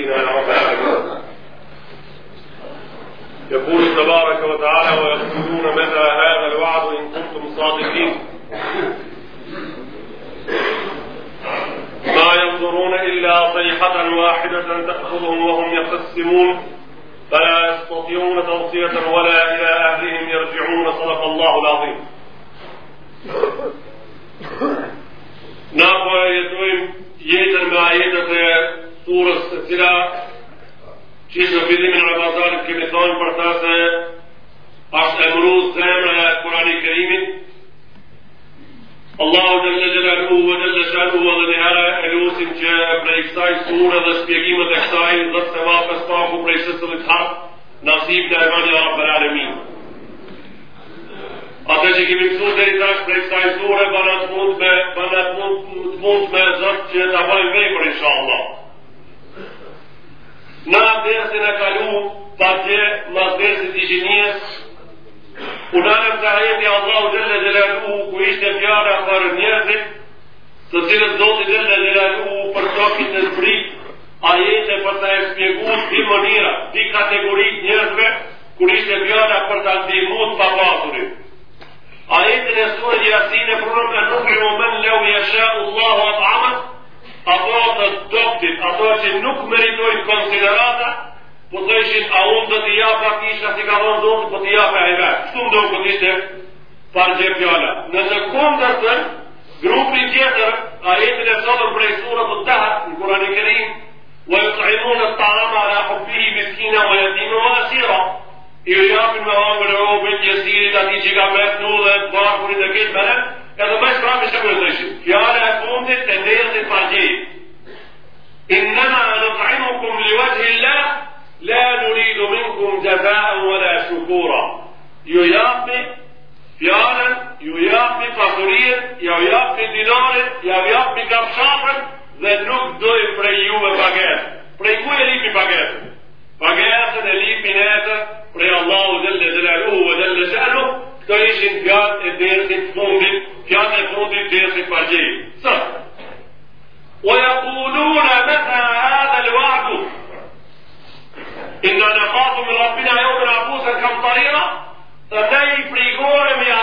نبينا رب العالمين يقول تبارك وتعالى ويقولون متى هذا الوعد إن كنتم صادقين ما ينظرون إلا صيحة واحدة تأخذهم وهم يقسمون فلا يستطيعون توصية ولا إلى أهلهم يرجعون صدق الله العظيم ناقوا يتوين يتن ما يتن surës të cila që në vidimin Ramazan kemi thonë për ta se ashtë e mëruz të e Kurani Kerimit Allahu dhe në gjelë në uve dhe në shërë uve dhe në e lusim që prej kësaj surë dhe shpjegime e kësaj dhe sema për prej sësë dhe të dhe rabë për alemi Ate që kemi pësur dhe i tash prej kësaj surë banat mund mund të mund të mund me mund që të mund të mund të mund Në dhezën e kalu, ta që la dhezën të gjinjes, u të ajeti Allah u dhezën e gjelalu, ku ishte pjara për njerëzit, të cilët do të e gjelalu, për të kitë në zbrik, ajeti për të ekspjegu të di mënira, di kategorit njerëzve, ku ishte pjara për të antimut për pasurit. Ajeti në sërë jasin e prorën në nukri më mënë leu jeshe, Allah u atë amët, ato të doktit, ato që nuk meritojnë konsiderata, po të ishin a unë dhe të jafa kishka si ka vonë dhëtë, po, po të jafa e vetë. shtu më dojnë këtë ishte parëgje pjala. Nëse të kondër të grupin tjetër, a jetin e sotër për e surat të tëhat, në kura në kërin, u e të imun në stalama dhe hopihi miskina u e të imun në asira, i u jafin me hongë në robin gjësirit ati që ka me të nulë dhe të e këtë mërën, Edhe më shkra me shumë e të shumë. Fjale e fundit të dhejët i pargjit. Innama në ta'imukum li vajhi Allah, la nuridu minkum gjefaan wala shukura. Ju japni fjallën, ju japni pasurien, ju japni dinarin, ju japni kapshafën, dhe nuk dojë prej juve pagesë. Prej ku e lipi pagesën? Pagesën e lipi në etë prej Allahu dhe dhe dhe dhe dhe dhe dhe të gjatë e dersit fundit, gjatë e fundit dersit përgjejë. Sa? ويقولون متى هذا الوعد إنا نخاف من ربنا يوم عبوسا كمطريرا فنهي بريكون يا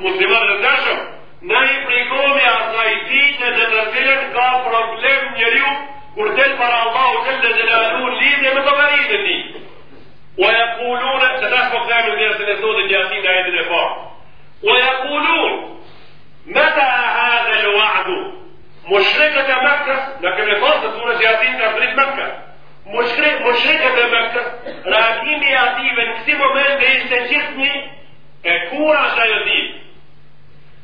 مسلمان للنشر نهي بريكون يا صيدين تتسلم كبروبلم njeriu kur del para Allahu xhalla xhelaluhu lidhje me llogaritën e tij. ويقولون 32 ياسين آية الإفاق ويقولون متى هذا الوعد مشركة مكة لكن إفاق سورة ياسين تفريق مكة مشرك مشركة مكة راكين ياسين في مومنت يستجيبني كورا شايدين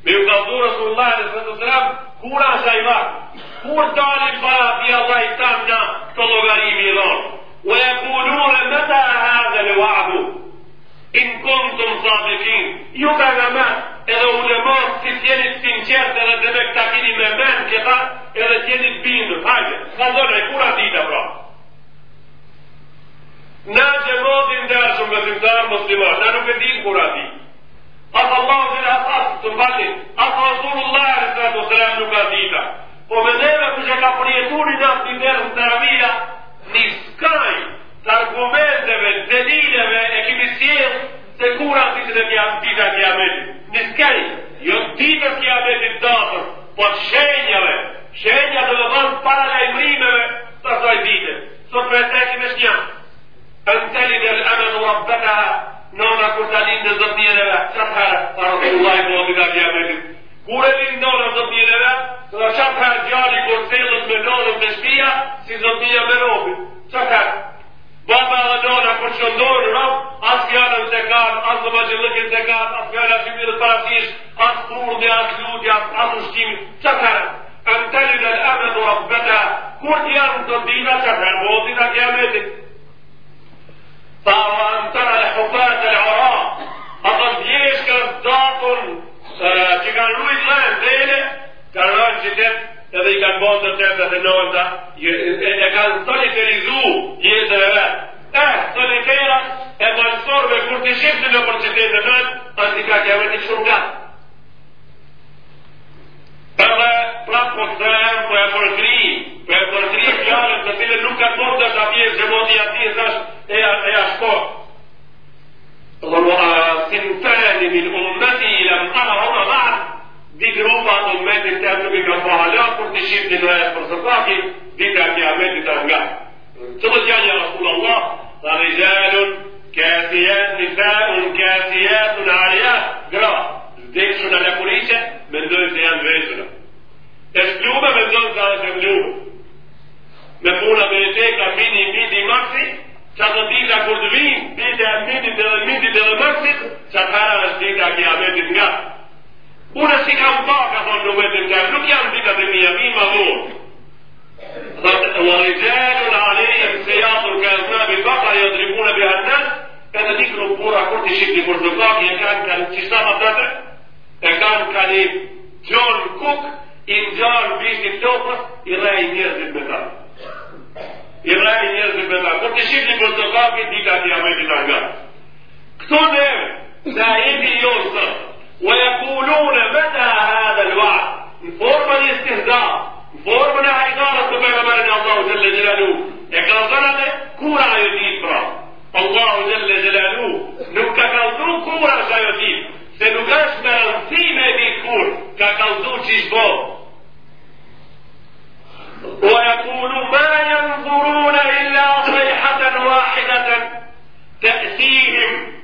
بيقضوا رسول الله عليه الصلاة والسلام كورا شايدين كور دالي بارا في الله تامنا كالوغاري ميلان ويقولون متى هذا الوعد in të sadikin, ju ka nga me, edhe ulemat, si tjeni të sinqertë edhe dhe me këta kini me men, këta edhe tjeni të bindu, hajde, ka zore, kura dita pra? Na gjemotin dhe shumë vëzimtarë muslimar, na nuk e din kura dita. Asë Allah në zhjë asas të mbalin, asë Rasulullah e sërë të sërë nuk a dita. Po me neve që ka përjetur i nështë i nërë në të rëvija, një të argumentëve, dhe e që mi se kur anë si që dhe t'ja, t'i dhe t'ja me, niskeri, jo t'i dhe t'ja me t'i dofër, po të shenja shenjëve të dofër para la i mrimëve, të sot i ditë, sot për e të e që me shkjënë, për në të tëllit e dhe anë e dofër, dhe ka, në dhe sot një dhe dhe, që ta, ta, ta, ta, ta, ta, ta, ta, ta, ta, dövmössigt så att Herrens bidrag är bedinga. Una sikan baka honom bedinga, lukan bida bedinga, vima vår. ورجال عليهم سياط كأذناب البقر يضربون بها الناس كان ذكر بورا كنت شكل برتقاق كان كان تسامة تدر كان كان جون كوك إن جار بيش التوبة إرأي نيرز البتاع إرأي نيرز البتاع كنت شكل برتقاق دي كان يعمل بتاع صنع سيدي يوسف ويقولون متى هذا الوعد فورما الاستهزاء فورما حقارة بين الله جل جلاله يقررنا كورا يدين برا الله جل جلاله نكاكالدو كورا شايدين se nuk është me rëndësime ويقول ما ينظرون إلا صيحة واحدة تأتيهم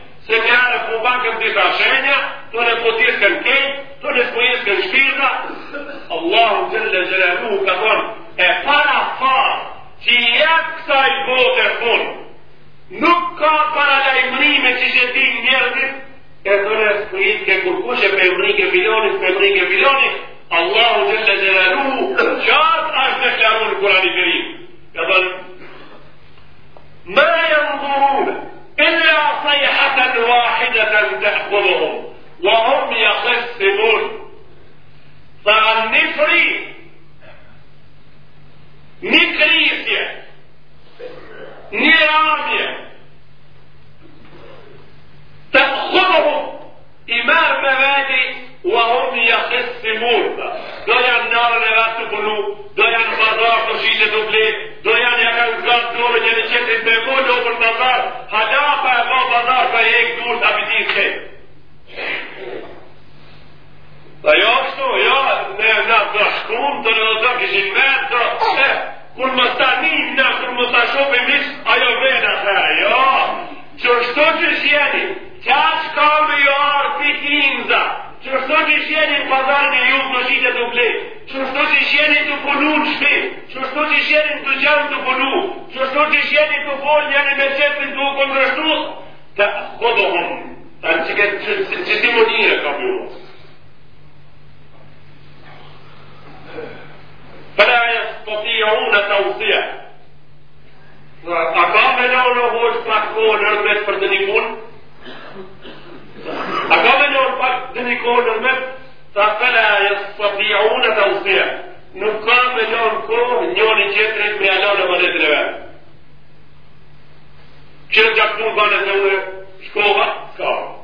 se kërë e kërë disa shenja, të në potiske në kej, të në potiske Allahu Gjelle Gjelalu ka thonë, e para fa, që i jetë kësa i bote funë, nuk ka para lajmërime që që ti njërëtit, e të në potiske kërkushe për mërike bilonis, për mërike bilonis, Allahu Gjelle Gjelalu, qartë ashtë në shërë përinë. Ka thonë, Ma janë إلا صيحة واحدة تأخذهم وهم يخصمون فالنفري نكريسيا نيرانيا تأخذهم i merë me veti, u ahom i jahës si mërë. Do janë në arën e vetë të punu, do janë bazar të shqinë të ple, do janë jaka u kanë të orë një në qëtë i të mërë në për bazar, halapa e po bazar për e e këtë urë të abitit të qëtë. Dhe jo kështu, jo, ne e nga të shkumë, do në do të këshin me të të kur më të një në në kur më të shumë i misë, ajo vëjnë atë herë, jo, që është që shjeni, që është jo, fiti imza, që që i shjeni në pazar në ju të gjithë të ble, që rështë që i shjeni të punu në shpi, që rështë që i shjeni të gjemë të punu, që rështë që i shjeni të folë një në meqepin të u konrështu, të kodë honë, të që që të më një ka bjohë. Përra po e së të tijë u në të usia, pra, a ka me në në hoshtë pra të kohë në rëmet për të një punë, governor but the government فلا يستطيعون توسيع نقام جون كو نيون جيتر بريالو لما ندربا چه جاکتون بانه زمونه شکوبا کار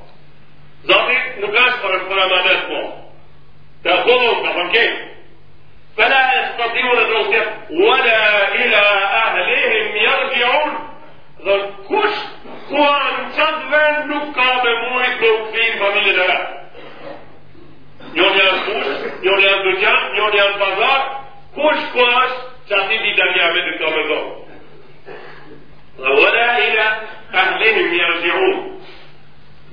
زاتی نگاش خرج برامدت ما تقوم بفنكين فلا يستطيعون توسيع ولا إلى أهلهم يرجعون dhe kush ku anë qatë vend nuk ka me mujt do të finë familje dhe njërë janë kush njërë janë dëgjan, njërë janë pazar kush ku ashtë që ati di të një amet me dhe dhe vëdhe ila ahlinë më janë zhihun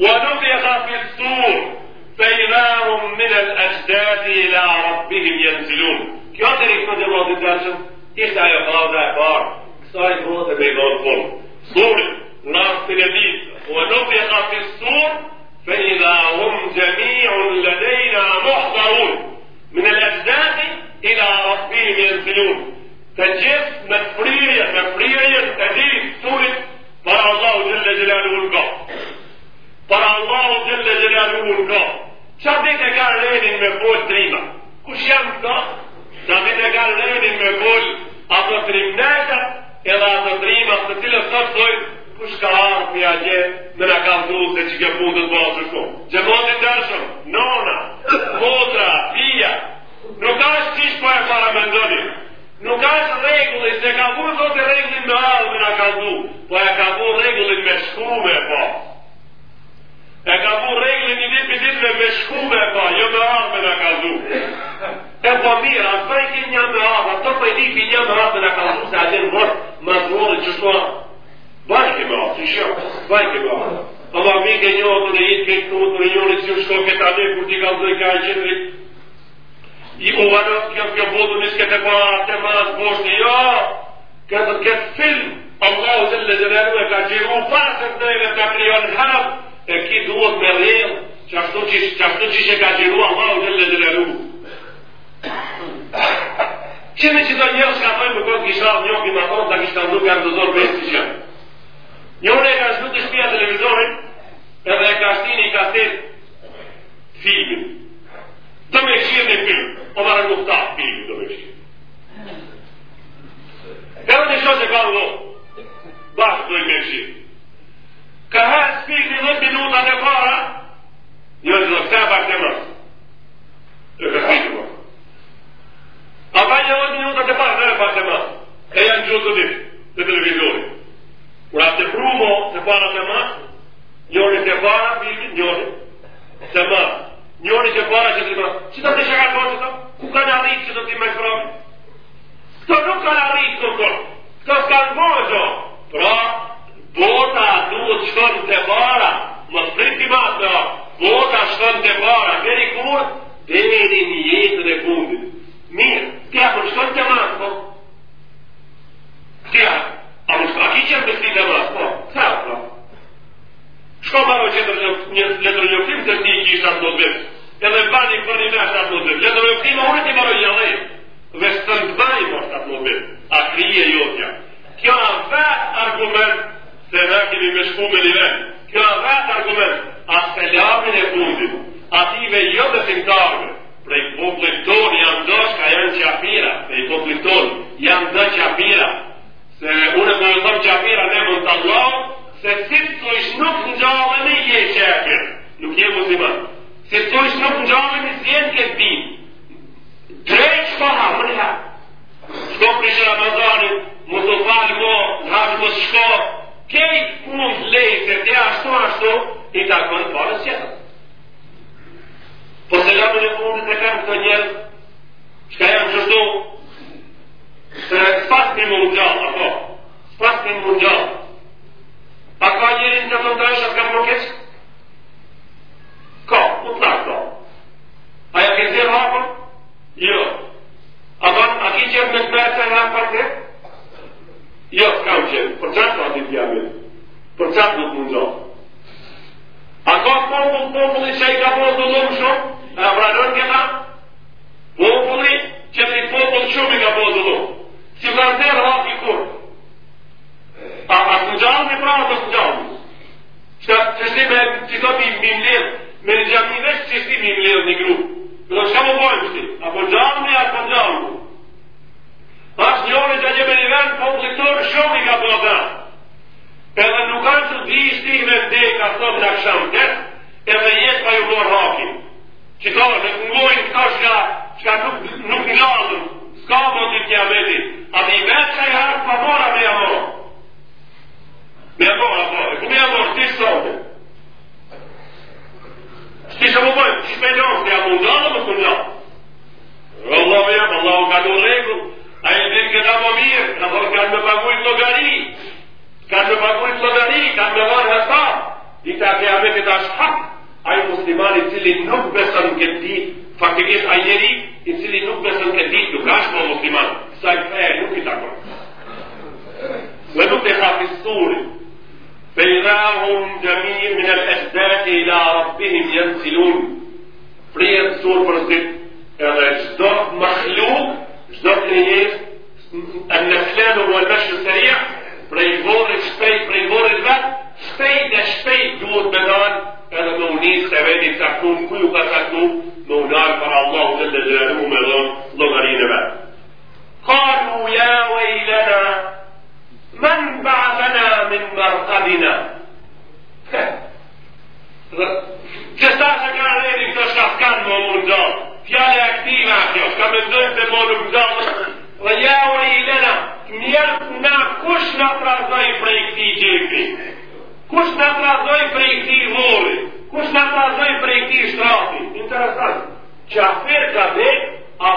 wa nuk e khafit sur fejnarum minel ashtati ila rabbihim janë zhihun kjo të rikëtë dhe vëdhe dhe dhe dhe dhe dhe dhe dhe dhe سوري وناس تلاميذ ونفخ في السور فإذا هم جميع لدينا محضرون من الأجداث إلى ربهم ينزلون تجس مفرية مفرية تجيب سورة طرع الله جل جلاله القاع طرع الله جل جلاله القاع شابيك قال لين المفعول دايما كل شمسة شابيك قال لين أبو تريم رمناك edhe atë drima se cilë të të të kush ka arë për jaje në në kam dhullë se që ke punë të të bërë që shumë. Gjëmonë të dërshëm, nona, motra, pia, nuk ashtë qishë po e para mendoni, nuk ashtë regullë, se ka punë të të regullin me arë me në kam dhullë, po e ka punë regullin me e po e ka bu reglin i dit pëtit me me shku me pa, jo me arë me në ka E po mira, atë për e kim një me arë, atë për e di pi një me arë me në ka du, se atë në mërë, më të mërë, që shkua, bajke me arë, që shkua, bajke me arë. Po ma mi ke një otë i jitë, ke të otë në jurë, që shkua ke të ade, kur ti ka ndoj ka e qëtëri, i po vërë, kjo kjo bodu njës ke të pa, jo. të ma asë jo, këtë film, Allah u zëllë dhe dhe dhe dhe dhe dhe dhe dhe që ashtu që që ka qërua ma u një ledrën e rrugë. Qëndë që do njështë ka pojë më kisha kishatë njohë kima tonë ta kishtandu për kërdozor për e si Njohën e ka nështu të shpija televizorit edhe e ka ashtin e i kastit filmin. Do me shqirë në film. O marrë nuk ta filmin do me shqirë. Kërë në njështë që ka ndonë bashkë do me shqirë. Ka herë shpikë në 10 minuta në këpara Jo është nështë e në mërë. E ka të mërë. Po. A ka një ojtë një t'e e pakë në e pakë E janë gjurë të ditë, të televizori. Kur atë të prumo të para të mërë, njërë të para, njërë njërë të mërë. Njërë të para që të mërë. Që të të shakarë të mërë? Ku ka në arritë që të ti me shërëmë? Këto nuk ka në arritë të mërë. Këto jo. s'ka në mërë, Pra, bota duhet shkën të para, më në bota shkën të para, veri kur, veri një jetë dhe kundit. Mirë, tja për shkën të marë, po? Tja, a më shkra ki qënë besi të marë, po? Sa, po? Shko marë që të një letër një krim të ti i kisha të të besë, edhe bani kërë një mërë të të besë, letër një krim, a unë ti marë një lejë, dhe shkën të bani për të të besë, a krije jo tja. Kjo a vetë argument, se në kemi me shku një vetë, kjo a vetë argument, atë të e fundit, ative jo dhe timtarve, prej konflikton janë do shka janë qafira, prej konflikton janë do qafira, se unë të thëmë qafira ne mund të allohë, se si të të ishë nuk në gjallë në i e qekër, nuk je muzima, si të ishë nuk në gjallë në si e në këtë bim, drejtë shko ha mërëja, shko prishë Ramazani, më të falë mo, në hapë më shko, kej unë leje që te ashton ashton, i takojnë parës qëtër. Por se gjatë dhe për mundit e kam për të njëllë, që jam çështu, se s'pas për mund të gjallë, a ka? S'pas për i mund të gjallë? A ka njërin të tëndajshë, a kam më Ka, u prahë, ka. A ja ke të dhirë Jo. A ki qërë me s'metës e nga në Jo, s'kam qenë. Për qatë ati t'ja mirë? Për qatë nuk mund qatë? A ka popull, popull i që i ka posë të dhëmë shumë? A vranër një ta? Po, Populli që t'i popull shumë i ka posë të dhëmë. Si vranë të rrë haki kur? A, a s'në gjallë një pra, a s'në gjallë? Që shtime, që të ja u e ilena më në bazëna në mërkabina. Këtë. Dhe, që stashe këra redi këto shkafkan më mundë do, t'jale aktima kjo, ka me dhënë për mundë mundë do, dhe ja u e ilena, njerët nga kush në atrasoj për i këti qepi, kush në atrasoj për i këti vërë, kush në atrasoj për i këti shtrati. Interesant. Që ka që a vetë, a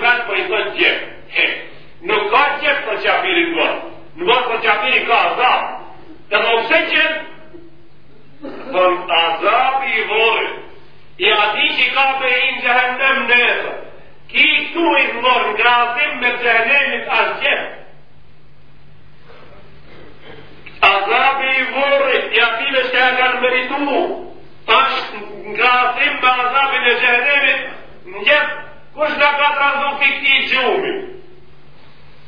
për i këti qepi nuk ka qëtë për qafiri në bërë, nuk ka për qafiri ka azab, dhe më pëse qëtë, për azab i vërë, i ati që ka për i në në esë, ki tu i në mërë në krasim me gjëhendemit as qëtë, Azab i vërë, i ative që e kanë meritu, është në krasim me azabin e gjëhendemit, në gjëtë, kush në ka të razu fikti i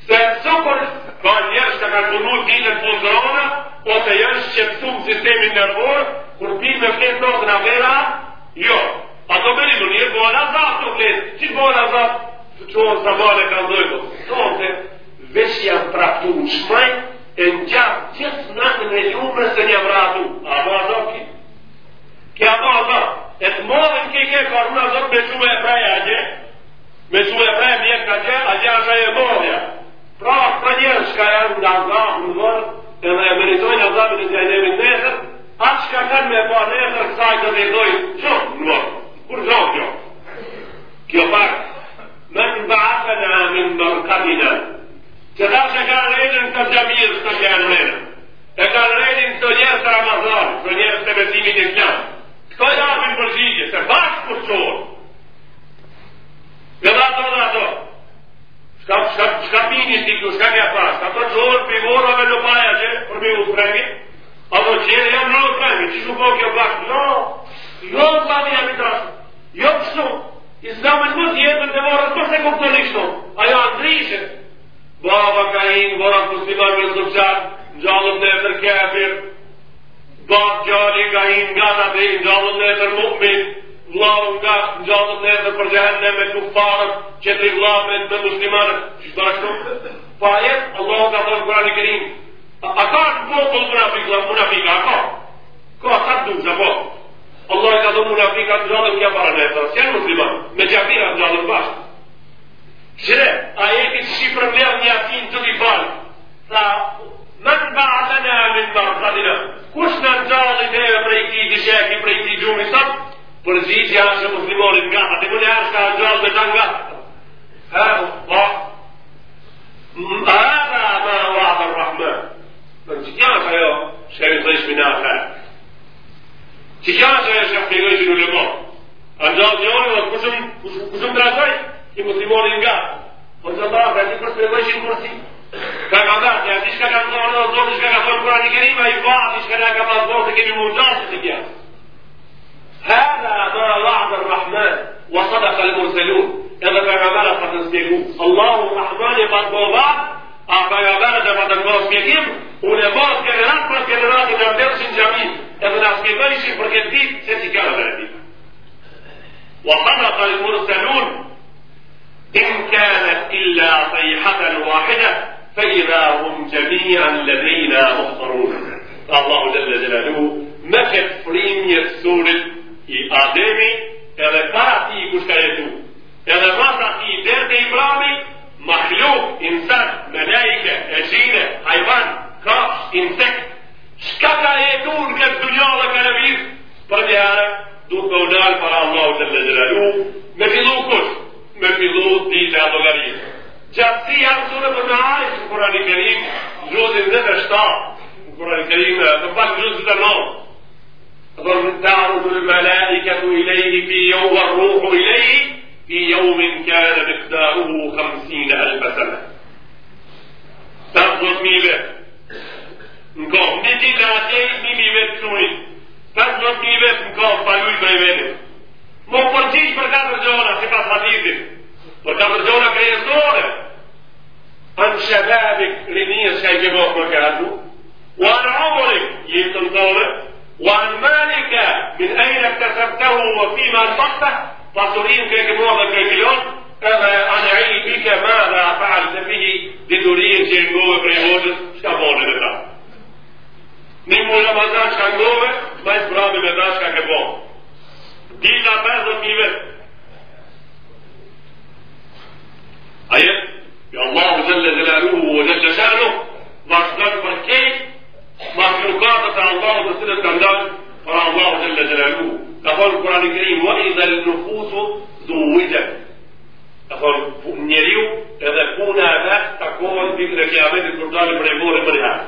se so kur ka njerëz që kanë punuar dinë të punëzona, ose po janë shqetësuar sistemin nervor, kur pinë me fletë do të vera, jo. A do bëni më një bona zaftë të fletë, që bona zaftë, që onë sa bale ka ndojdo. Po. Do të, vesh janë praktu në shprej, e në gjatë gjithë natën në jume se një vratu, a do a do ki? Ki a do a do, e të modën me shume e prej a gje, me shume Pra, pra njërë që ka e rëmë nga nga në vërë, dhe e meritojnë nga zabit e të e nevit atë që ka të me po nesër, kësa të dhe i dojnë, që në vërë, kur që kjo? Kjo parë, me në mba në amë në kabinë, që ta që ka rëjnë në të gjabijës të gjerë në e ka rëjnë të njerë të ramazonë, të njerë të besimit e kjanë, të të dhe dhe se dhe dhe dhe dhe dhe dhe Shka, shka, shka pini si kjo, shka një pa, shka të qorë, pivora me lopaja që për me u sprejmi, a do qërë jam në sprejmi, që shumë po kjo bashkë, no, jo në të ati jam i jo pësu, i zna me të mësë jetën të vorën, për po se kumë të lishtu, a jo andrishë, baba ka hinë, vorën për së libar me së qatë, në gjallën dhe tër kefir, bakë gjalli ka hinë, nga të të në gjallën dhe tër mëmbitë, Glavën nga gjallën e dhe për gjahën e me kuparën që të i glavën e të muslimanët që të ashtu Pa ajet, Allah ka dhe në kurani kërin A ka në po të më nafik, më a ka? Ko a ka të dungë, a po? Allah ka dhe më nafik, të gjallën kja para në e të asë janë muslimanë Me gjabira të gjallën bashkë Shre, ajetit shifrën lea duke u dalë para Allahu u të legjera ju, me pildu kusht, me pildu ti 10 dolarit. Gjatësi janë zure dhe me ajtë, në Kurani Kerim, Gjuzi 17, në Kurani Kerim dhe në pas Gjuzi 19, dhe dhërë në tarë dhërë me leji këtu i leji, pi i aua rruhu i leji, pi i auvi në kërë dhe këta u këmësi dhe është përseme. mi vetë. Në kohë, mi ti dhe atjej, mi mi të shumëj. Kad do ti vesmu kao pa ljuj brej mene. Mo porčić për ka përgjona, se ka hadithin. Për ka përgjona krejesnore. Për shëbabik rinijës ka i ke bërë për këratu. Wa në amurik jetën tëre. Wa në malika min ejnë të sërtehu wa fima në fakta. Pasurin ke ke bërë dhe ke milion. Edhe anë ilmi ke ma dhe a fa'al të fihi. Diturin që i ngove prej hodës, shka bërë dhe ta. Një mulla bazar shka ngrove, ma i zbrami me da shka ke bo. Dita 50.000 vetë. Ajet, Allahu Gjelle Gjelaluhu o Gjelle Shanuh, vazhdojnë për kejtë, makhlukatët e Allahu të cilët kanë dalë për Allahu Gjelle Gjelaluhu. Ka thonë Kurani Kerim, wa i dhe lënufusu dhuwidet. Ka thonë njeriu edhe puna e vetë takohen ditën e kiametit kur dalë për e morë për herë.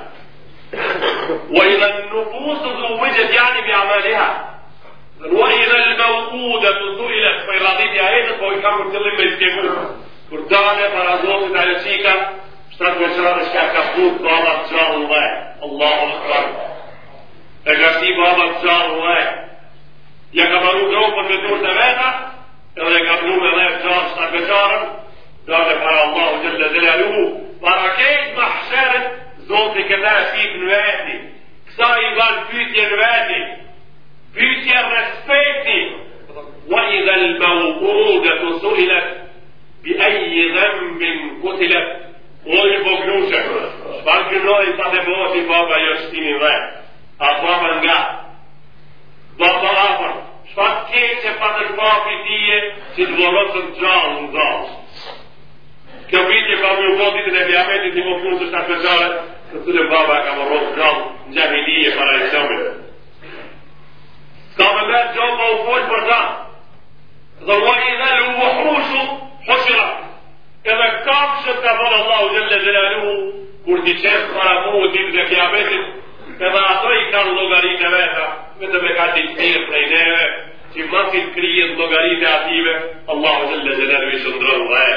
وإذا النفوس زوجت يعني بأعمالها وإذا الموقودة سئلت فإن رضيت آيات فهو كم مرتلم بالتمور فردانة فرازوت على سيكا اشترك وشرار اشكا كفوت بابا تشاء الله الله أكبر اجرسي بابا تشاء الله يكبروا جوفا بدون دماغا يكبروا ملاك جار صعب جارا دار الله جل جلاله بركات محشرة Do të këtë është në veti, kësa i ndalë pythje në veti, pythje respekti. O i dhëllë me u bugët u suhëllët, bi eji dhe mbi O i bogënushe, shpa kërënojnë të atë e mbohë baba jo është vetë? A baba nga? Baba apër, shpa këtë që fa të shbafi tije që të vëllotës në qanë ndashtë? Kjo vitje fa mbi u botitën e diametin të i bogënushe shtafesore, كسر بابا كما روك جاهلية فلا يشمل قام الناس جواب وفوج بردا وإذا الوحوش حشرت كما كام شتفر الله جل جلاله kur ti qef para muhutit dhe kiametit, edhe ato i kanë logarit e veta, vetëm e ka të mirë prej neve, që masin krijet logarit e ative, Allahu Gjelle Gjelalu i shëndron dhe e.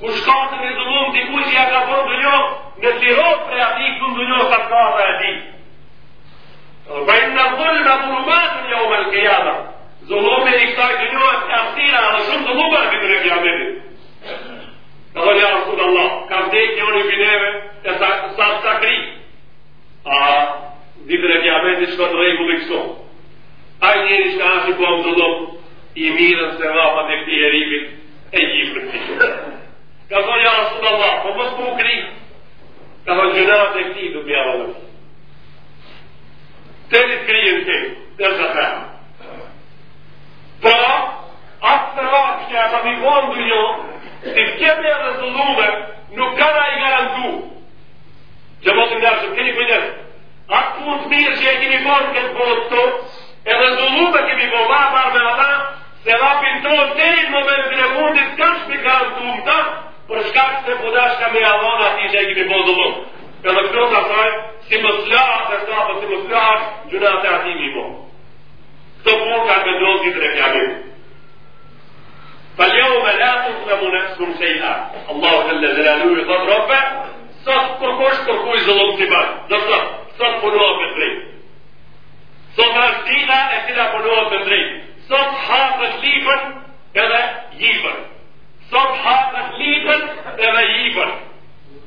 u shkatë në dhullum të i kujtë i a ka bërë dhullo, në për e ati të dhullo jo, sa të ka dhe ati. Vajnë në dhullë në dhullumatën një jo, omen këjada, dhullum e i kësaj dhullo jo e të aftira, në shumë të mubër për në këjamedi. Në dhullë ja rësutë Allah, ka vdek një një bineve, e sa, sa të sakri, a dhullë në këjamedi shko të regu dhe kësot. Aj njeri shka ashtë i po më dhullum, i mirën se vapat e këti Ka thonë ja Rasul Allah, po mos ku kri. Ka thonë gjënarat e këti du bja vëllë. Të një të krijën të kejë, të rëzë të kejë. Pra, po, atë të rakë që e të mikonë dë një, të kjeme e rezullume, nuk kara i garantu. Që më të një që këni kujdes, atë punë të mirë që e kini bërë këtë botë të, e rezullume kemi bërë ma parë me ata, se rapin të të të të të të të të të të për shkak se po me avona ti je që po do lum. Për të qenë asaj, si më zlar e ta po si më zlar gjëra të ati mi po. Këto po ka me dozi të Për jo me lafë të më në shumë se ila. Allahu dhe lalu i zot rabb. Sot po kosh po të kuj zëllum të bërë. Dhe të sot po nuhë për drejtë. Sot në ashtina e të të po nuhë për drejtë. Sot hafët lipën edhe jibën. صبحا مهليكا تغيبا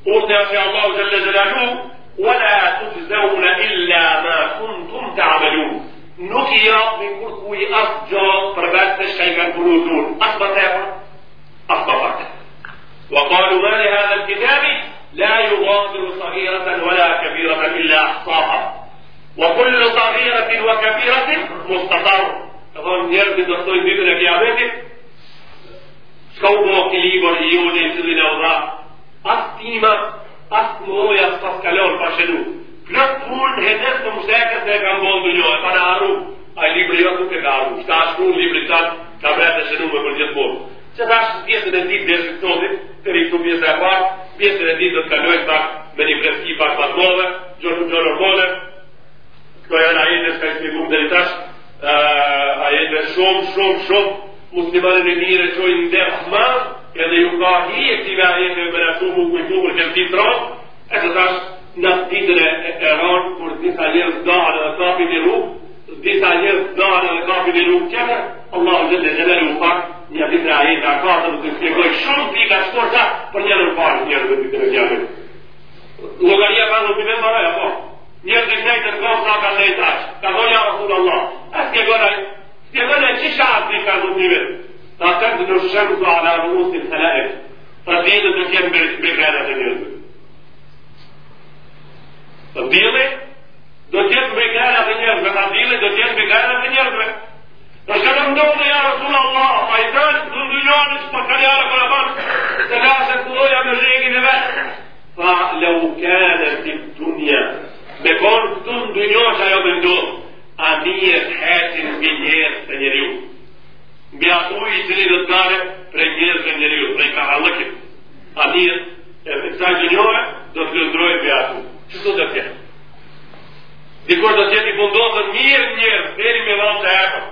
قلت يا الله جل جلاله ولا تجزون إلا ما كنتم تعملون نكي من قلت اصجى فربات الشيخ البلوتون أصبت أصبت وقالوا ما لهذا الكتاب لا يغادر صغيرة ولا كبيرة إلا أحصاها وكل صغيرة وكبيرة مستقر تظن يرمي الدكتور بيبنا في عباده Shka u bëhë këli i bërë i unë i të as u as Pas të pas të më oja, pas pa shenu Në punë, në të mështekës në e kam bëhë në njohë E pa në arru, a i libri jo ku ke ka arru Shka punë, libri të të të bërë shenu me për gjithë borë Që të ashtë pjesën e ditë dhe shëtë të të të e të të e ditë dhe të të të të Dikur do tjeti fundosën mirë njërë, deri me dhonë që epër.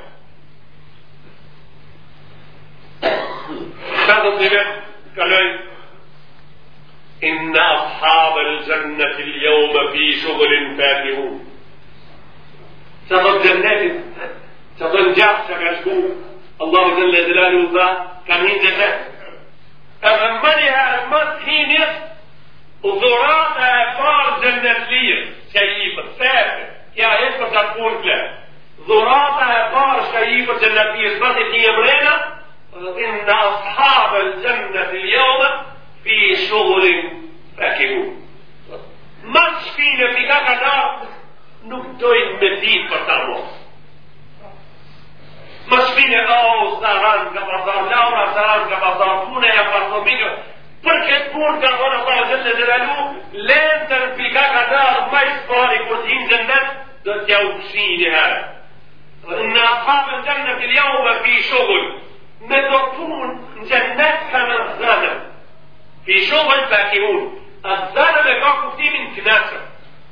Shëndët një vetë, kaloj Inna ashabë lë zërnët il jo me fi shugullin fatihu. sa do të zërnëtit sa do në gjatë që ka shku, Allahu Gjelle u dha, kam një të të të të të të të të të Udhurata e parë gjennetlije, që i për të kja e për të punë të lehë. dhurata e parë që i për gjennetlije, që i për të të të të të të të të të të të të të të fi të të të të të të të të të të të shpine, o, së në rëndë, në pasar, laura, së në pasar, në pasar, punë e në pasar, për këtë kur ka thonë Allah Gjellë në Gjelalu, lenë të rëpika ka ta rëma i spari, kur të hinë gjennet, dhe t'ja u këshin një herë. Në ashabën gjennë të ljau me fi shogën, në do punë në gjennet ka në zanëm. Fi shogën për ki unë, atë zanëm e ka kuptimin knaqëm.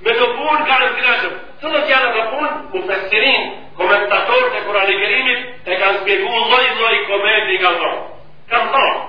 Me do punë ka në knaqëm. Të do t'ja në të punë, mu fesirin, komentatorët e kurani kerimit, e kanë spjegu loj loj komedi ka thonë. Kanë thonë,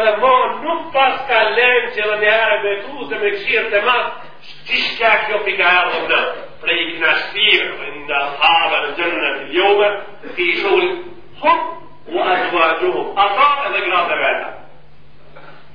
edhe ma nuk pas ka lenë që edhe njëherë me tu dhe me këshirë të matë, qishka kjo pika ardhë në prej i këna shpirë, në nda hava në gjënë të ljome, të i shullë, hëmë, u a gjua gjuhë, a ta edhe gratë e vetë.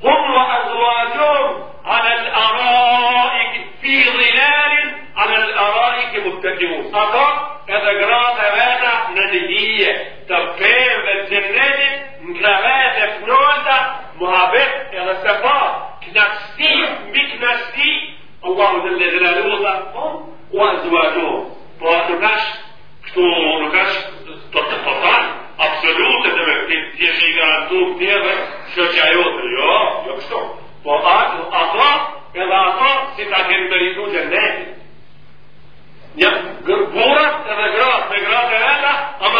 هم وأزواجهم على الأرائك في ظلال على الأرائك متكئون أقرأ هذا جرى ثمانة ندهية تبقير بالجنة مرمات فنوتا مهابر إلى السفاة كنسي بكنسي الله جل جلاله هم وأزواجهم فأتناشت këtu nuk është të total, absolute dhe me këti ti i garantu pjeve që që ajo të jo, jo kështu. Po atë, ato, edhe ato, si ta kemi të rizu që ne, një gërburat edhe gratë me gratë e reta, ama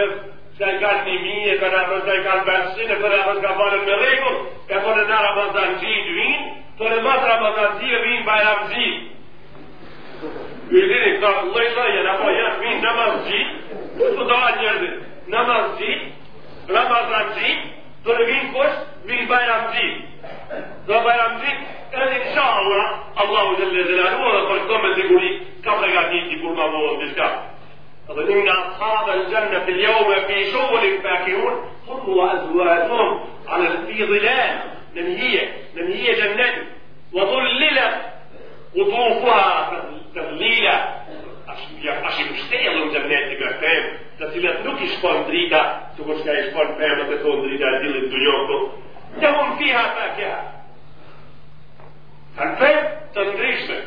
vetë se ai ka një mije, për apo se ai ka bashkinë, për apo se ka bërë me rregull, ka bërë në Ramazan xhi vin, për më tra Ramazan xhi vin bajë Ramzi. Vjen i thotë, "Lloj lloj, po, ja apo ja vin Ramazan xhi." Ku do të jeni? Ramazan xhi, Ramazan xhi, për vin kush? Vin bajë Ramzi. Do bajë Ramzi, edhe inshallah, Allahu dhe lëzëlaru, dhe për këtë me të guri, ka pregatit i kur ma vohë, në diska. يقول إن أصحاب الجنة اليوم في شغل فاكهون هم وأزواجهم على في ظلال نمهية نمهية جنته وظللت قطوفها تظليلا Až im štejelo u džemnetega fem, da si nas nuki špon drida, su boš kaj špon fema, da to on drida dilim dunjoko, da on fiha fakja. Kan fem, tan driše,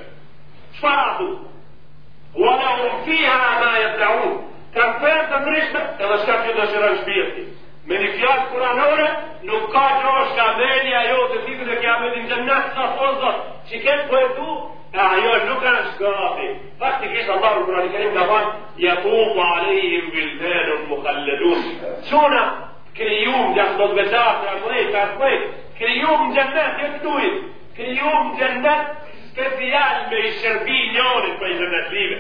špabu, Ola u fiha ma e pra të u Ka fërë të mrishtë Edhe shka kjo të shërën shpirti Me një fjallë kuranore Nuk ka drosh ka meni ajo Të fitë dhe kja me një të nëtë sa fëzot Që këtë po Ajo nuk ka në shkati Faktikisht Allah ka fan Ja tu po alihim bilderu Mukhalledun Quna krijum dhe ashtë do të veçar Të akurej, të akurej Krijum në gjendet, jo të duit Krijum në Sve të janë me i shërbi njërit për i zëndetlive.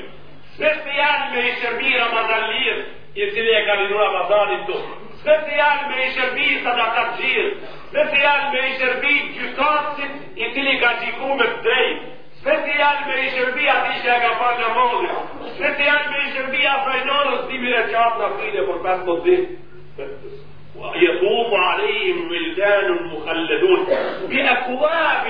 Sve të janë me i shërbi Ramazan Lirë, i cili e ka linu Ramazanit të. Sve të janë me i shërbi Sadakat Gjirë. Sve të janë me i shërbi Gjusatësit, i cili ka qiku me të drejtë. Sve të janë me i shërbi ati që e ka pa në mozë. Sve të janë me i shërbi afrajnorës, dimire qatë në fride për të ditë. يطوف عليهم ولدان مخلدون بأكواب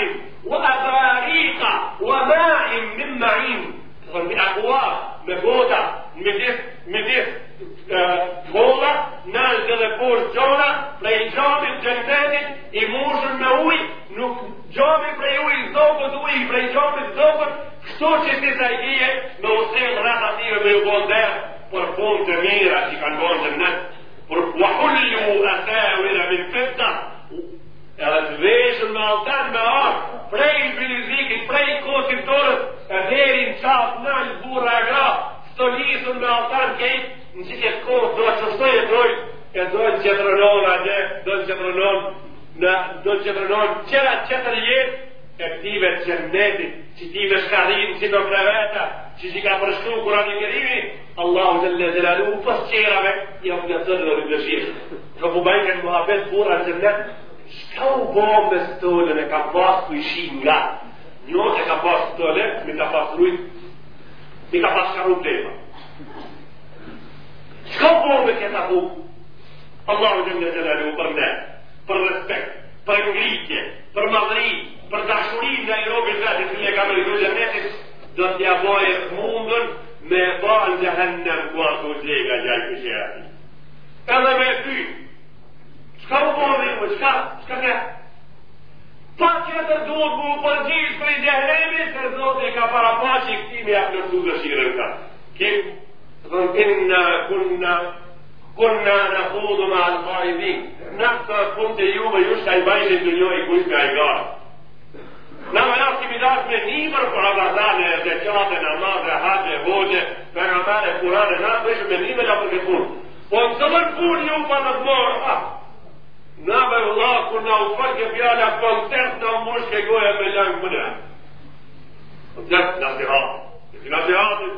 وأباريق وماء من معين بأكواب مبودة مدف مدف آه، جولة نال تلفور جولة بلاي جوبي جنتاني إموش النووي نك بريوي زوبو دوي بلاي جوبي زوبو شتو شتي زايدية نوصيل راحة تيرو بيوغون دير بربون تميرا تيكان بون تمنات وحلوا أساور من فتة e مالتان e فري përta, فري të veshën me altarën me بورا prej shbilizikit, مالتان كي نسيك tërës, edhe herin qatë nëjnë burra e gra, së njësën me altarën kejtë, në do e e këtive të gjendetit, që ti me shka dhinë, si në kreveta, që si ka përshku kurani kërimi, Allahu të le zelalu, pës qerave, i ja, afgjë të zërë në rëgjëshirë. Në po bëjnë në muhabet, kura të gjendet, shka u bo me stole, me ka pas të ishi nga, një e ka pas stole, me ka me ka pas karu me këta bu, Allahu të le zelalu, për ne, për respekt, për ngritje, për për dashurin dhe i robit vetit që me ka mërgjur do t'ja bojë mundën me balë dhe hëndër ku atë u zhega gjallë këshera ti. Ka dhe me ty, qka më bojë dhe më, qka, qka me? Pa që të duhet më përgjish për i gjehremi, se zote ka para pa që i këti me apë nërdu dëshirën ka. Kim, dhe në kim në kun në, kun në në hudu me alfa i dhim, në të kun të ju me ju shkaj bajshin të njoj i kush me Në më nësë kemi dashë me një mërë për avazane, dhe qate, namazë, haqë, për në tale, kurane, në të ishë me një mërë për një punë. Po në të mërë punë një u për në të morë, ha! Në Allah, kur po në u për një pjala, koncert në më shke goja me lëngë mëne. Në po të nëse hatë, në të nëse hatë,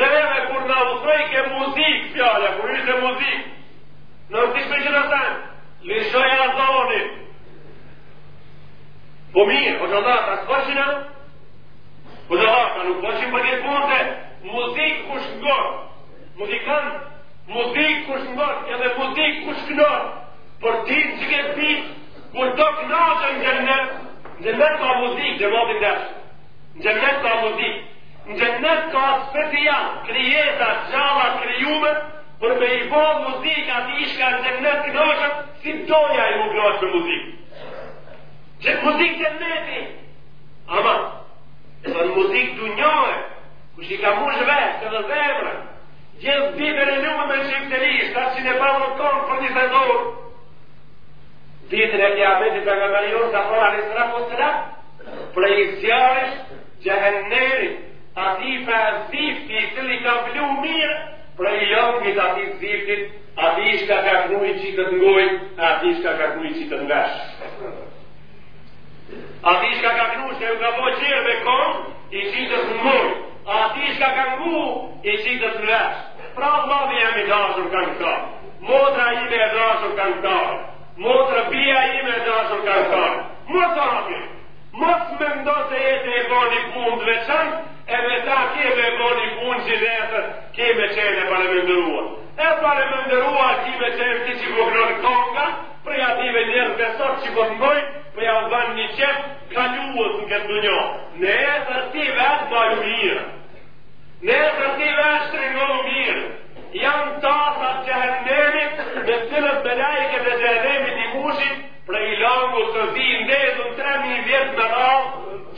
në e me kur në u për një muzikë pjala, kur ishte muzikë, në të ishme që në të Po mirë, po qëllat të asfashinë, po qëllat të nuk bëshim për një punëse, muzikë kush ngërë, muzikanë, muzikë kush ngërë, edhe muzikë kush kënërë, për tinë që ke pitë, kur të knaqë në gjennet, në gjennet ka muzikë, dhe modin deshë, në gjennet ka muzikë, në gjennet ka special, krijeta, qala, krijume, për me i bo muzikë, ati ishka në gjennet knaqë, si doja i mu knaqë për muzikë. Gjënë muzikë të nëti. Ama, dhe në muzikë du njërë, ku i ka mu shve, dhe zemrë, gjënë dhiber e njëmë me shqipë të lishë, ta që në pa në tonë për një të vitër e një kja me nga marion të fora në sëra po sëra, për e i zjarësh, gjëhen nëri, ati fa zifti, të li ka vlu mirë, për e i jokit ati ziftit, ati ishka ka kërnu i qitë të ngoj, ati ishka ka kërnu i qitë të ngash. Ati shka ka knu se u ka po qirë me kon, i qitës në mund. Ati shka ka ngu, i qitës në lesh. Pra dhma dhe jemi dashur kanë këta. Motra ime e dashur kanë këta. Motra bia ime e dashur kanë këta. Më të rapi. Më të me ndo se jetë e bo punë të qënë, e me ta kime e bo punë që dhe të kime qenë e pare me ndërua. E pare me ndërua kime qenë ti që po kënë konga, prej ative njërë besot që po të mbojnë, për janë banë një qëfë ka luë të këtë në një. Në e të ti vetë balu mirë. Në e të ti vetë shtërinë në mirë. Janë tasat që e nëmit dhe cilët belajke dhe që e nëmit i mushit për i langë së zi në dhe dhe në tre mi vjetë në ra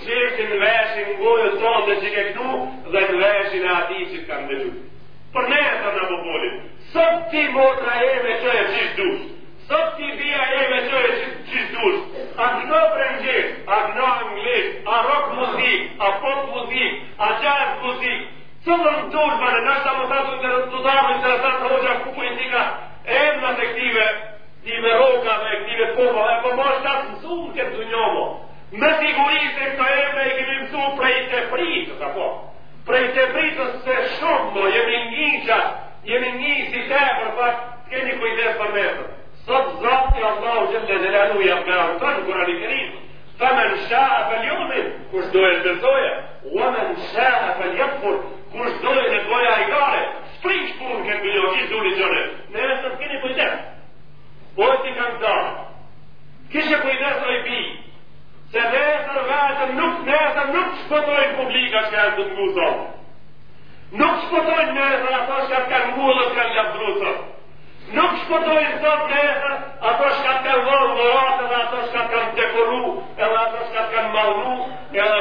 që e që në veshin në gojë të sotë dhe që ke këtu dhe në veshin e ati që të kanë dhe du. Për në e të në bubolit, sot ti motra e me që e qishë dusë. Sot ti bia e me qërë që që dush, a gno brengjit, a gno englisht, a rock muzik, a pop muzik, a jazz muzik, që më në dush, bërë, nështë të më thasë të të të dhamë, në të të të hoqë a kumë po i tika, e më në të këtive, ti me roka dhe këtive po e për më është të mësu në këtë dhënjomo, me sigurisim të e me i këtë mësu prej të pritës, po, prej të pritës se shumë, jemi një jemi një si të e për fakt, keni kujdes për mesë. Sot zati Allah u gjithë dhe dhe lalu jam nga orta në kërim. Fa men shaa e faljomi, kush dojë në bërdoje. Wa men shaa e faljepur, kush dojë në goja e gare. Sprinq punë këtë bëllë o gjithë dhuri gjone. Në e sot kini pëjtër. e kam Kishe pëjtër në i bi. Se dhe e sot vajtë nuk, në e sot nuk shpëtojnë publika që janë të të të të të të të të të të nuk shpëtojnë të të të të ato shka të kanë vërë morat edhe ato shka të kanë dekoru edhe ato shka të kanë malru edhe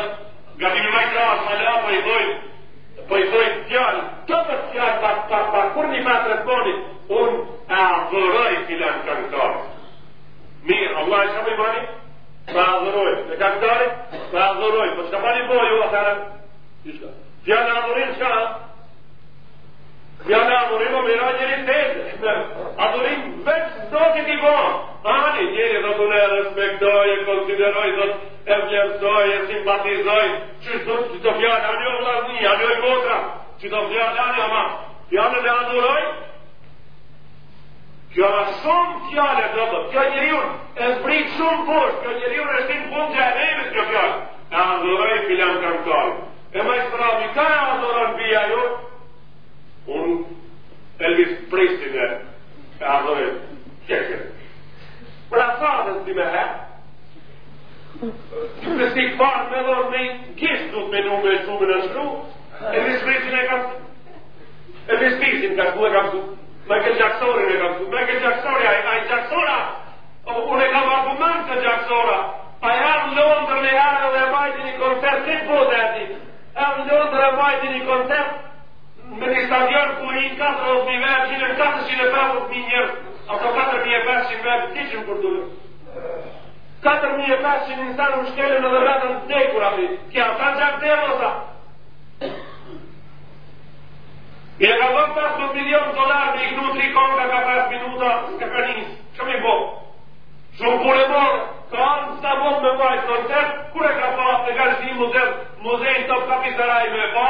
gabim majtë a shala po i dojnë po i dojnë fjallë të për fjallë pa, pa, pa kur një matë të boni unë e adhëroj filan kanë kërë mirë, Allah e shabë i bani pa adhëroj e kanë kërë pa adhëroj po shka pa një bojë u atërë Fjallë adhërin shka Bjala adhurim o mirat njëri të Adhurim veç do të t'i Ani, njëri dhe të në e respektoj, e konsideroj, dhe të e e simpatizoj, që të që të fjallë, anjo e vlasni, anjo e kodra, që të fjallë, anjo ma. Fjallë dhe adhuroj? Kjo në shumë fjallë, dhe të Kjo të unë e zbrit shumë të Kjo të unë të të punë që e nejmës kjo të E adhuroj, filan të të të të të të të un Elvis Presley e adhoj çeshë. Por a në di më herë Në si farë me dhërë me gjithë du me shumë në shru E në shrejtën e kam E në shpizin ka shku e kam shku Me ke gjaksorin e kam shku Me ke gjaksori, a i gjaksora Unë e kam argument të gjaksora A i hanë lëndër në herë dhe vajtini një koncert Këtë bote ati E hanë lëndër e vajti një koncert në një stadion ku i në katër dhëtë e pesë që në vetë, ti që më përdurë. Katër mi e pesë që në instanë më shkele në dhe vetën të dhej kja ta në dhe mëta. I e ka bëmë pas në milion dolar me i gnu tri konga ka pas minuta e ka njësë, që mi bëmë? Shumë kure bërë, ka anë sa bëmë me vajtë në tërë, kure ka pa, e ka shdi muzeu, muzeu të kapizaraj me pa,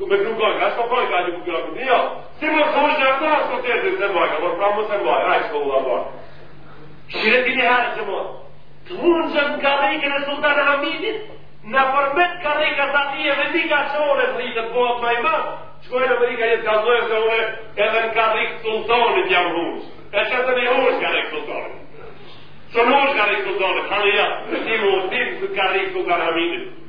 Ku me nuk ka, as po ka gjë ku qoftë dia. si më thua se ata as po të dhënë se vaje, por pra mos e vaje, la Shire ti ne harë të mos. Të mund të ngabëni që në na vjen, ka dhënë me dika çore dritë po atë më vë. Shkoj në ka thënë se edhe në karrë të sultanit jam rrugës. E çfarë të më hoj ka rrugë sultani? Së mëshë ka të e të të të të të të të të të të të të të të të të të ka ka të ka të të ka ka ka të ka ka të ka ka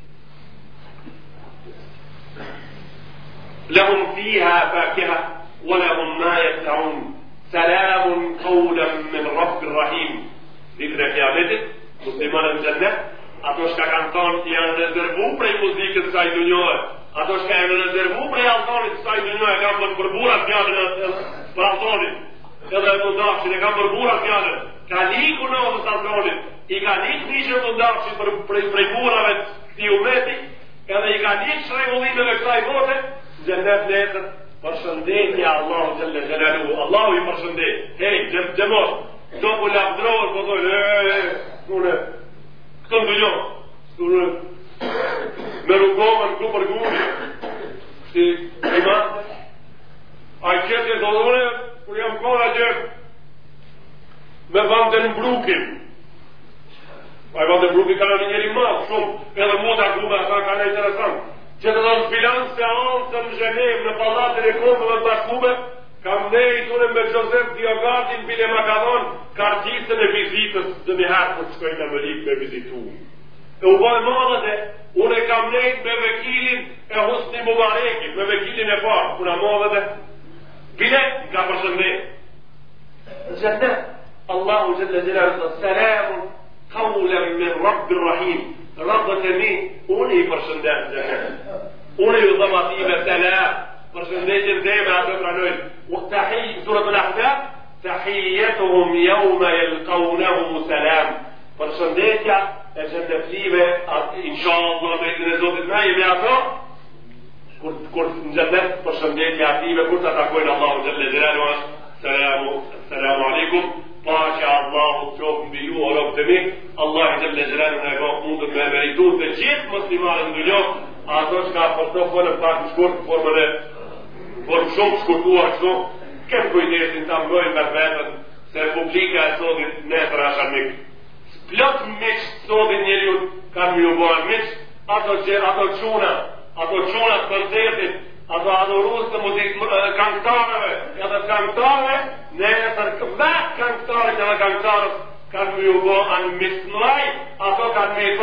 fiha لهم فيها فاكهة ولهم ما salamun سلام min من rrahim الرحيم ذكر في عبادت مسلمان الجنة ato shka kanë thonë që janë rezervu prej muzikët saj të njohë, ato shka janë rezervu prej altonit saj të njohë, e kam për përbura fjallën për altonit, edhe e të ndafshin, e kam përbura fjallën, ka liku në ovës altonit, i ka liku një që të ndafshin prej, burave të këti umeti, edhe i ka liku shregullime me i bote Zënët letër, përshëndetja Allahu Gjelle Gjelalu, Allahu i përshëndet, hej, gjem, gjemot, do për po dojë, po hej, hej, hej, nune, këtë më dëgjohë, nune, me rungomën, ku për gubi, si, ima, a i qëtje do dhore, kur jam kona që, me vante në brukim, a i vante në brukim, ka në njëri ma, shumë, edhe mota kume, ka në interesantë, që të dhënë bilanse e anë të në Gjenevë në palatën e kompëve të bashkume, kam nejtune me Gjozef Diogatin bile Makadon, kartisën e vizitës dhe një hartë për të shkojnë në më me vizitu. E u bëjë unë e, kam nejt me vekilin e Husni Mubarekit, me vekilin e parë, kuna madhët e, bile nga përshëndet. Gjëtë, Allahu Gjëtë Gjëtë Gjëtë Gjëtë Gjëtë Gjëtë Gjëtë Gjëtë Rabët e mi, unë i përshëndet dhe me. Unë ju dhëm ative selam, përshëndetin dhe me atë pranojnë. U të hijë, surët në ahkab, të hijetuhum jaume jelkaunahum selam. Përshëndetja e gjëndetlive, insha Allah me të në zotit me, jemi ato, kur, kur në gjëndet përshëndetja ative, kur të atakojnë Allahu gjëllë gjëllë, selamu, selamu alikum, pa që Allah u të qofë në ju o për të mi, Allah i gjëllë në e në mundë në me meritu të gjithë mëslimarën në gjëllë, a të që ka përdo për në pak në shkurë, për më dhe, për shumë shkurtuar që, kemë kujnëjësin të amgojnë me vetën, se publika e sotit ne për asha mikë. Splot mikës sotit njëriut, kanë më ju bojnë mikës, ato që, ato qona, ato qona të përdetit, Ato anë të muzik kanktarëve, e dhe kanktarëve, në e nësër këpëve kanktarët e dhe kanktarët, ka të ju bo anë misë mëlaj, ato ka të me i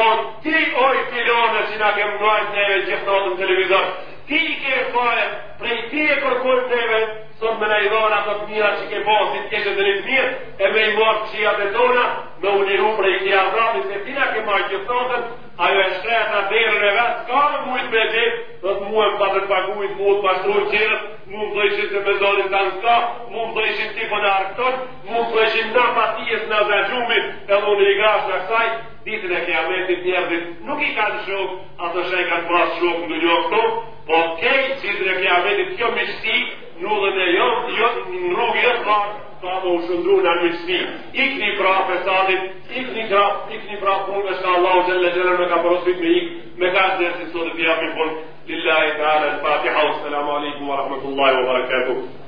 ti oj të ilonë që nga kemë mëlaj të neve që të otëm televizor, ti i ke e prej ti e kërkullë të neve, sot me në i dhonë ato të mira që ke bojë, si të keshë dhe rritë mirë, e me i morë që i e tona, me unë i prej këja vratë, se ti na marë që të ajo e shkret në derën e vetë, ka në mujtë me gjithë, dhe të muë e pa të pagujtë, muë të pashtrujtë qërët, muë më dojshin të bezonit të nëska, muë më dojshin të për në arktot, muë më dojshin në patijës në dhe gjumit, e më në i grash në kësaj, ditën e kja vetit njerëzit nuk i ka në shumë, ato shë e ka të pasë shumë në një okto, po kej, okay, si të kja vetit kjo mishtikë, Njëllën e jënë, jënë në rogë jënë rarë, ta më u shëndru në njësmi. Ikni pra fesadit, ikni, gra, ikni pra punëve shka Allahu Gjelle Gjelle me ka porosit me ikë, me ka të si sotë të jam i punë. Lillahi ta'ala, al-Fatiha, wa salamu alaikum wa rahmatullahi wa barakatuh.